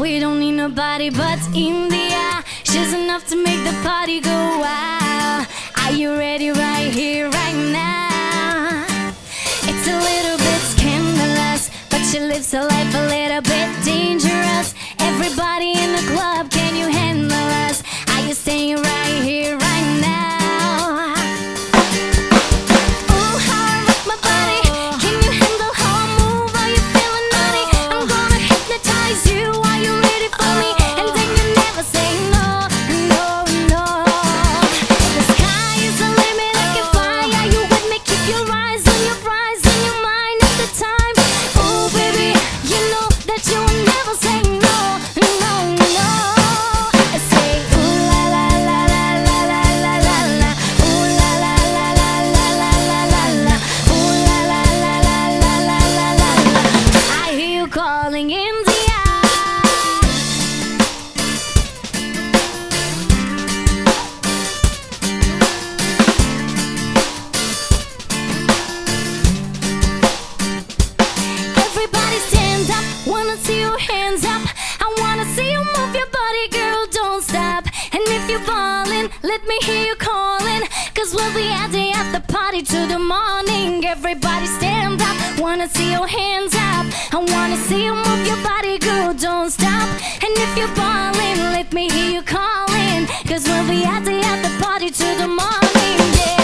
We don't need nobody but India. She's enough to make the party go wild. lives a life a little bit dangerous. Let me hear you calling, cause we'll be at the after party till the morning. Everybody stand up, wanna see your hands up. I wanna see you move your body, girl, don't stop. And if you're balling, let me hear you calling, cause we'll be at the after party till the morning. Yeah.